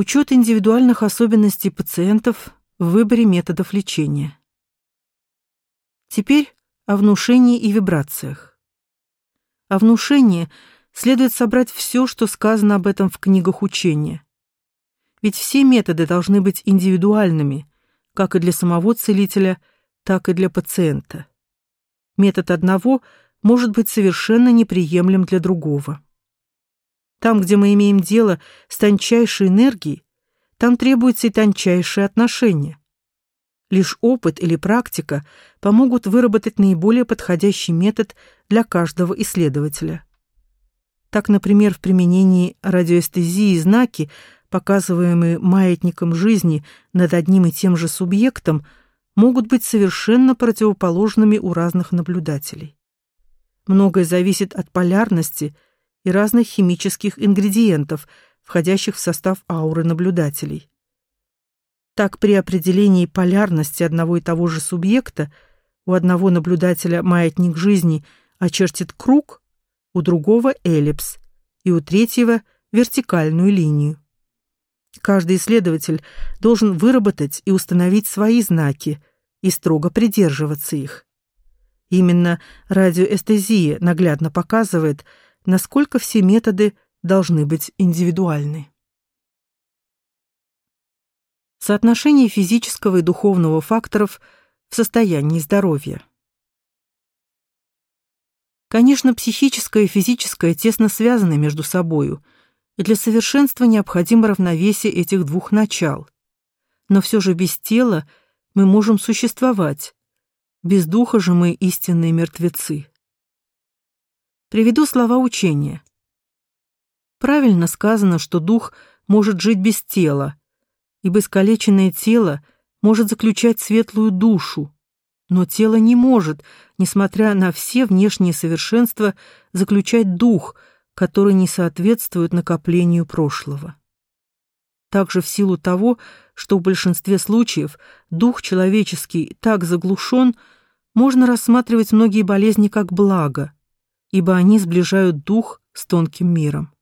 Учет индивидуальных особенностей пациентов в выборе методов лечения. Теперь о внушении и вибрациях. О внушении следует собрать все, что сказано об этом в книгах учения. Ведь все методы должны быть индивидуальными, как и для самого целителя, так и для пациента. Метод одного может быть совершенно неприемлем для другого. Там, где мы имеем дело с тончайшей энергией, там требуется и тончайшее отношение. Лишь опыт или практика помогут выработать наиболее подходящий метод для каждого исследователя. Так, например, в применении радиоэстезии знаки, показываемые маятником жизни над одним и тем же субъектом, могут быть совершенно противоположными у разных наблюдателей. Многое зависит от полярности и разных химических ингредиентов, входящих в состав ауры наблюдателей. Так при определении полярности одного и того же субъекта у одного наблюдателя маятник жизни очертит круг, у другого эллипс и у третьего вертикальную линию. Каждый исследователь должен выработать и установить свои знаки и строго придерживаться их. Именно радиоэстезия наглядно показывает, насколько все методы должны быть индивидуальны. Соотношение физического и духовного факторов в состоянии здоровья. Конечно, психическое и физическое тесно связаны между собою, и для совершенства необходимо равновесие этих двух начал. Но все же без тела мы можем существовать, без духа же мы истинные мертвецы. Приведу слова учения. Правильно сказано, что дух может жить без тела, ибо искалеченное тело может заключать светлую душу, но тело не может, несмотря на все внешние совершенства, заключать дух, который не соответствует накоплению прошлого. Также в силу того, что в большинстве случаев дух человеческий так заглушен, можно рассматривать многие болезни как благо, ибо они сближают дух с тонким миром.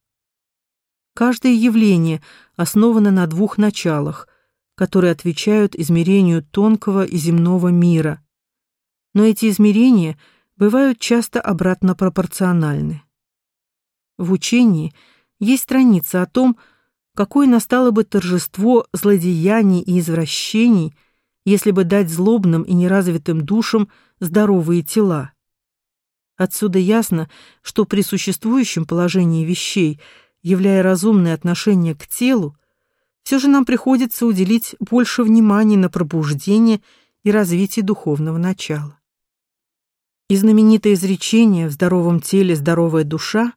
Каждое явление основано на двух началах, которые отвечают измерению тонкого и земного мира. Но эти измерения бывают часто обратно пропорциональны. В учении есть страница о том, какое настало бы торжество злодеяний и извращений, если бы дать злобным и неразвитым душам здоровые тела. Отсюда ясно, что при существующем положении вещей – являя разумное отношение к телу, все же нам приходится уделить больше внимания на пробуждение и развитие духовного начала. И знаменитое изречение «в здоровом теле здоровая душа»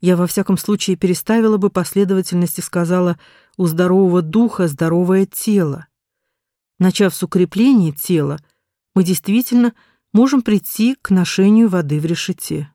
я во всяком случае переставила бы последовательность и сказала «у здорового духа здоровое тело». Начав с укрепления тела, мы действительно можем прийти к ношению воды в решете.